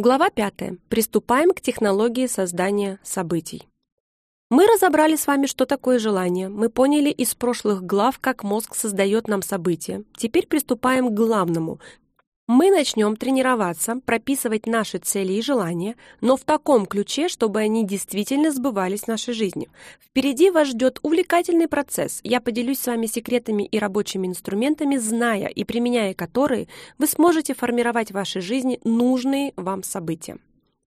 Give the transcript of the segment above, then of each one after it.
Глава 5. Приступаем к технологии создания событий. Мы разобрали с вами, что такое желание. Мы поняли из прошлых глав, как мозг создает нам события. Теперь приступаем к главному, мы начнем тренироваться, прописывать наши цели и желания, но в таком ключе, чтобы они действительно сбывались в нашей жизни. Впереди вас ждет увлекательный процесс. Я поделюсь с вами секретами и рабочими инструментами, зная и применяя которые, вы сможете формировать в вашей жизни нужные вам события.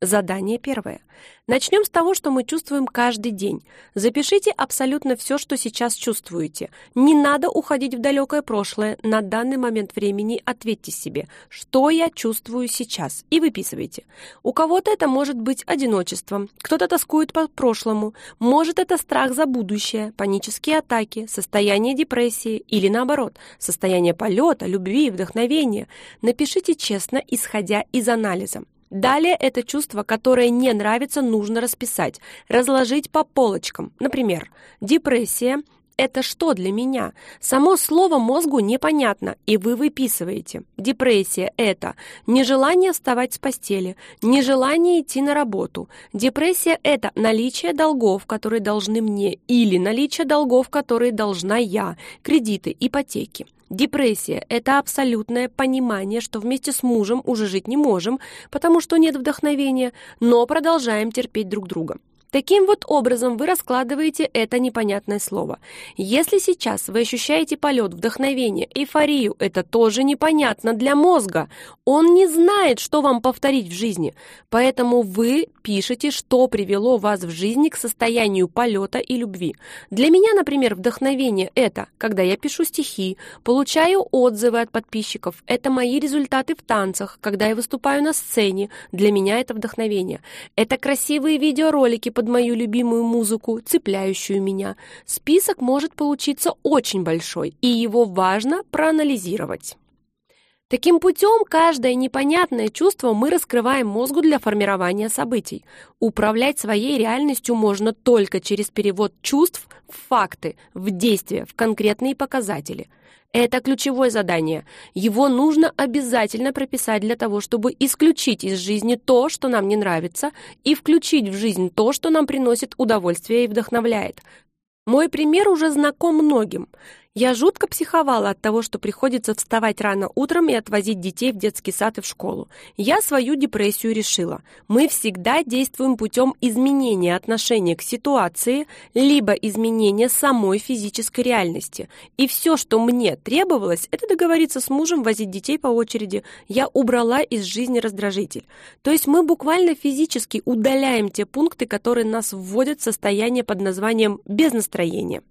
Задание первое. Начнем с того, что мы чувствуем каждый день. Запишите абсолютно все, что сейчас чувствуете. Не надо уходить в далекое прошлое. На данный момент времени ответьте себе, что я чувствую сейчас, и выписывайте. У кого-то это может быть одиночество, кто-то тоскует по прошлому, может это страх за будущее, панические атаки, состояние депрессии или наоборот, состояние полета, любви, вдохновения. Напишите честно, исходя из анализа. Далее это чувство, которое не нравится, нужно расписать, разложить по полочкам. Например, депрессия – это что для меня? Само слово мозгу непонятно, и вы выписываете. Депрессия – это нежелание вставать с постели, нежелание идти на работу. Депрессия – это наличие долгов, которые должны мне, или наличие долгов, которые должна я, кредиты, ипотеки. Депрессия – это абсолютное понимание, что вместе с мужем уже жить не можем, потому что нет вдохновения, но продолжаем терпеть друг друга. Таким вот образом вы раскладываете это непонятное слово. Если сейчас вы ощущаете полет, вдохновение, эйфорию, это тоже непонятно для мозга. Он не знает, что вам повторить в жизни. Поэтому вы пишете, что привело вас в жизни к состоянию полета и любви. Для меня, например, вдохновение – это, когда я пишу стихи, получаю отзывы от подписчиков. Это мои результаты в танцах, когда я выступаю на сцене. Для меня это вдохновение. Это красивые видеоролики под мою любимую музыку, цепляющую меня. Список может получиться очень большой, и его важно проанализировать. Таким путем каждое непонятное чувство мы раскрываем мозгу для формирования событий. Управлять своей реальностью можно только через перевод чувств в факты, в действия, в конкретные показатели – это ключевое задание. Его нужно обязательно прописать для того, чтобы исключить из жизни то, что нам не нравится, и включить в жизнь то, что нам приносит удовольствие и вдохновляет. Мой пример уже знаком многим. Я жутко психовала от того, что приходится вставать рано утром и отвозить детей в детский сад и в школу. Я свою депрессию решила. Мы всегда действуем путем изменения отношения к ситуации, либо изменения самой физической реальности. И все, что мне требовалось, это договориться с мужем возить детей по очереди. Я убрала из жизни раздражитель. То есть мы буквально физически удаляем те пункты, которые нас вводят в состояние под названием «без настроения».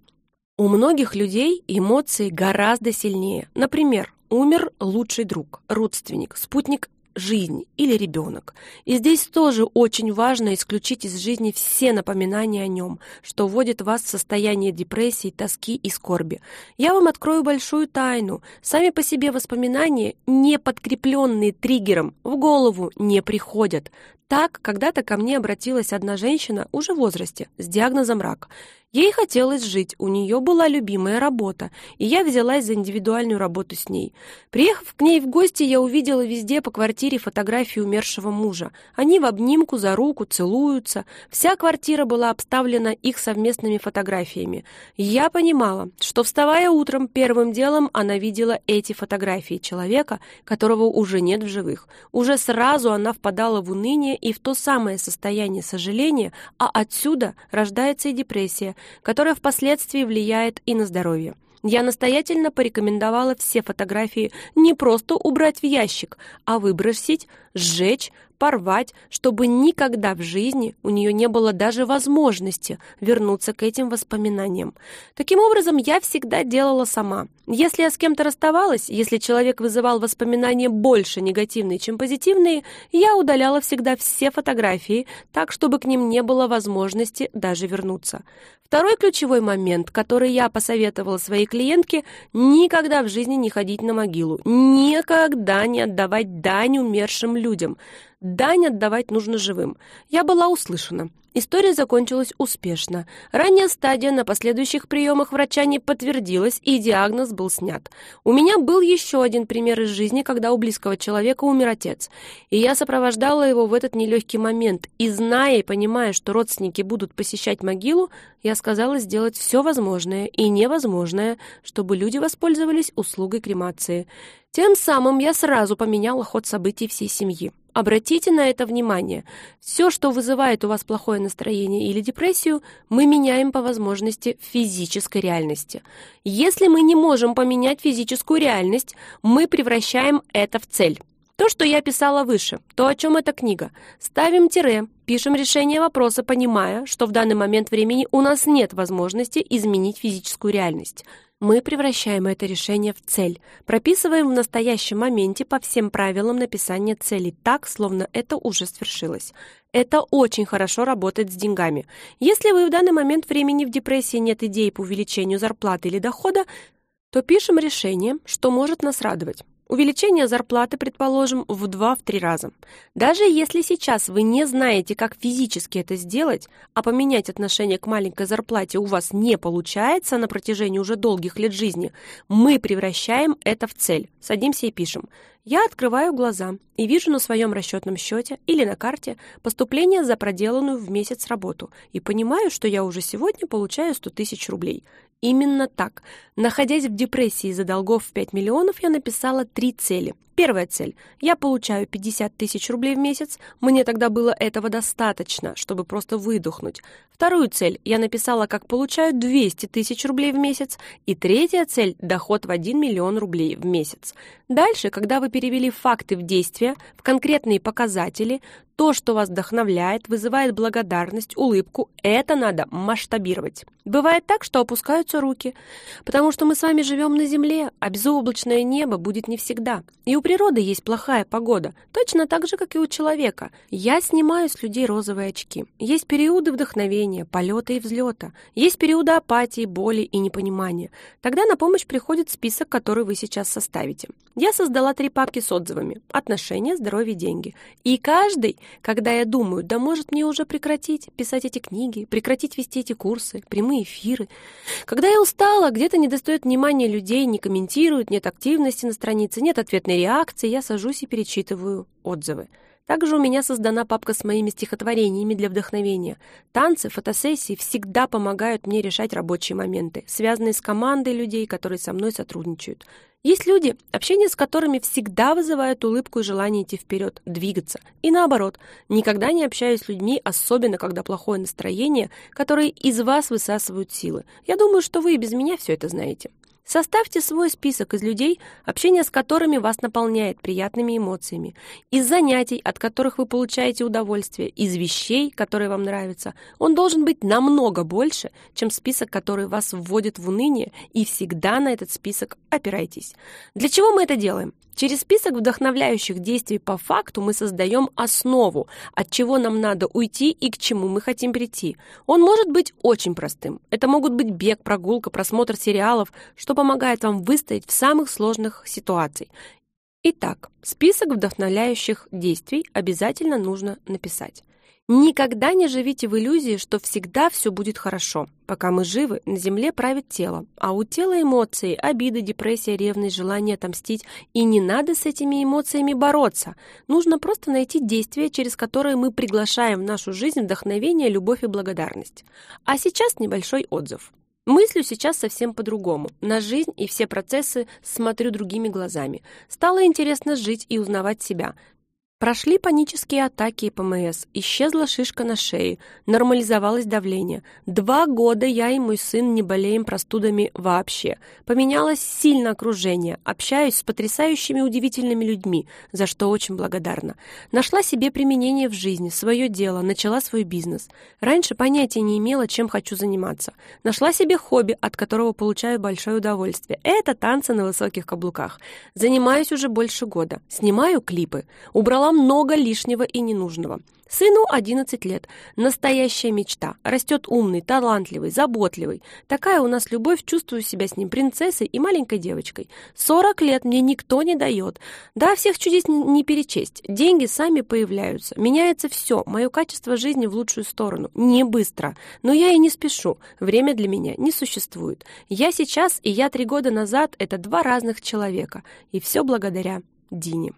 У многих людей эмоции гораздо сильнее. Например, умер лучший друг, родственник, спутник жизни или ребенок. И здесь тоже очень важно исключить из жизни все напоминания о нем, что вводит вас в состояние депрессии, тоски и скорби. Я вам открою большую тайну. Сами по себе воспоминания, не подкрепленные триггером, в голову не приходят. Так, когда-то ко мне обратилась одна женщина уже в возрасте с диагнозом рак. Ей хотелось жить, у нее была любимая работа, и я взялась за индивидуальную работу с ней. Приехав к ней в гости, я увидела везде по квартире фотографии умершего мужа. Они в обнимку, за руку, целуются. Вся квартира была обставлена их совместными фотографиями. Я понимала, что, вставая утром, первым делом она видела эти фотографии человека, которого уже нет в живых. Уже сразу она впадала в уныние и в то самое состояние сожаления, а отсюда рождается и депрессия, которая впоследствии влияет и на здоровье. Я настоятельно порекомендовала все фотографии не просто убрать в ящик, а выбросить, сжечь, порвать, чтобы никогда в жизни у нее не было даже возможности вернуться к этим воспоминаниям. Таким образом, я всегда делала сама. Если я с кем-то расставалась, если человек вызывал воспоминания больше негативные, чем позитивные, я удаляла всегда все фотографии, так, чтобы к ним не было возможности даже вернуться. Второй ключевой момент, который я посоветовала своей клиентке, никогда в жизни не ходить на могилу, никогда не отдавать дань умершим людям. Дань отдавать нужно живым. Я была услышана. История закончилась успешно. Ранняя стадия на последующих приемах врача не подтвердилась, и диагноз был снят. У меня был еще один пример из жизни, когда у близкого человека умер отец. И я сопровождала его в этот нелегкий момент. И зная и понимая, что родственники будут посещать могилу, я сказала сделать все возможное и невозможное, чтобы люди воспользовались услугой кремации. Тем самым я сразу поменяла ход событий всей семьи. Обратите на это внимание. Все, что вызывает у вас плохое настроение или депрессию, мы меняем по возможности в физической реальности. Если мы не можем поменять физическую реальность, мы превращаем это в цель. То, что я писала выше, то, о чем эта книга. Ставим тире, пишем решение вопроса, понимая, что в данный момент времени у нас нет возможности изменить физическую реальность. Мы превращаем это решение в цель, прописываем в настоящем моменте по всем правилам написания цели так, словно это уже свершилось. Это очень хорошо работает с деньгами. Если вы в данный момент времени в депрессии нет идей по увеличению зарплаты или дохода, то пишем решение, что может нас радовать. Увеличение зарплаты, предположим, в 2-3 раза. Даже если сейчас вы не знаете, как физически это сделать, а поменять отношение к маленькой зарплате у вас не получается на протяжении уже долгих лет жизни, мы превращаем это в цель. Садимся и пишем. Я открываю глаза и вижу на своем расчетном счете или на карте поступление за проделанную в месяц работу и понимаю, что я уже сегодня получаю 100 тысяч рублей. Именно так. Находясь в депрессии из-за долгов в 5 миллионов, я написала три цели. Первая цель. Я получаю 50 тысяч рублей в месяц. Мне тогда было этого достаточно, чтобы просто выдохнуть. Вторую цель. Я написала, как получаю 200 тысяч рублей в месяц. И третья цель. Доход в 1 миллион рублей в месяц. Дальше, когда вы перевели факты в действия, в конкретные показатели, то, что вас вдохновляет, вызывает благодарность, улыбку, это надо масштабировать. Бывает так, что опускаются руки, потому что мы с вами живем на Земле, а безоблачное небо будет не всегда. И у природы есть плохая погода, точно так же, как и у человека. Я снимаю с людей розовые очки. Есть периоды вдохновения, полета и взлета. Есть периоды апатии, боли и непонимания. Тогда на помощь приходит список, который вы сейчас составите. Я создала три папки с отзывами «Отношения, здоровье, деньги». И каждый когда я думаю, да может мне уже прекратить писать эти книги, прекратить вести эти курсы, прямые эфиры. Когда я устала, где-то не достает внимания людей, не комментируют, нет активности на странице, нет ответной реакции, я сажусь и перечитываю отзывы. Также у меня создана папка с моими стихотворениями для вдохновения. Танцы, фотосессии всегда помогают мне решать рабочие моменты, связанные с командой людей, которые со мной сотрудничают. Есть люди, общение с которыми всегда вызывает улыбку и желание идти вперед, двигаться. И наоборот, никогда не общаюсь с людьми, особенно когда плохое настроение, которые из вас высасывают силы. Я думаю, что вы и без меня все это знаете. Составьте свой список из людей, общение с которыми вас наполняет приятными эмоциями, из занятий, от которых вы получаете удовольствие, из вещей, которые вам нравятся. Он должен быть намного больше, чем список, который вас вводит в уныние, и всегда на этот список опирайтесь. Для чего мы это делаем? Через список вдохновляющих действий по факту мы создаем основу, от чего нам надо уйти и к чему мы хотим прийти. Он может быть очень простым. Это могут быть бег, прогулка, просмотр сериалов, что помогает вам выстоять в самых сложных ситуациях. Итак, список вдохновляющих действий обязательно нужно написать. Никогда не живите в иллюзии, что всегда все будет хорошо. Пока мы живы, на земле правит тело, а у тела эмоции, обида, депрессия, ревность, желание отомстить. И не надо с этими эмоциями бороться. Нужно просто найти действия, через которые мы приглашаем в нашу жизнь вдохновение, любовь и благодарность. А сейчас небольшой отзыв. Мыслю сейчас совсем по-другому. На жизнь и все процессы смотрю другими глазами. Стало интересно жить и узнавать себя. Прошли панические атаки и ПМС, исчезла шишка на шее, нормализовалось давление. Два года я и мой сын не болеем простудами вообще. Поменялось сильно окружение, общаюсь с потрясающими удивительными людьми, за что очень благодарна. Нашла себе применение в жизни, свое дело, начала свой бизнес. Раньше понятия не имела, чем хочу заниматься. Нашла себе хобби, от которого получаю большое удовольствие. Это танцы на высоких каблуках. Занимаюсь уже больше года. Снимаю клипы. Убрала много лишнего и ненужного. Сыну 11 лет. Настоящая мечта. Растет умный, талантливый, заботливый. Такая у нас любовь, чувствую себя с ним принцессой и маленькой девочкой. 40 лет мне никто не дает. Да, всех чудес не перечесть. Деньги сами появляются. Меняется все. Мое качество жизни в лучшую сторону. Не быстро. Но я и не спешу. Время для меня не существует. Я сейчас и я три года назад — это два разных человека. И все благодаря Дине.